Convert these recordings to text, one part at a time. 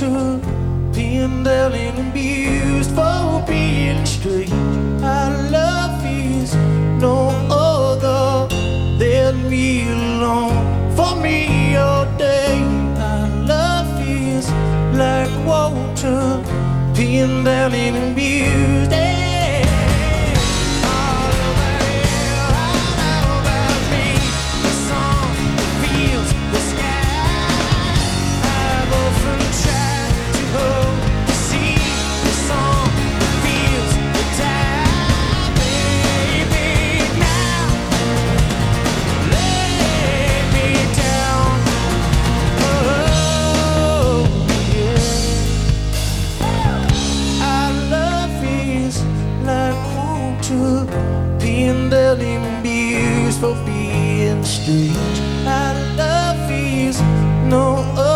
pinned down and abused for being straight. Our love is no other than me alone. For me all day, our love is like water pinned down and abused. Being belly abused for being straight. I love, he's no other.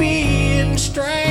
being strange.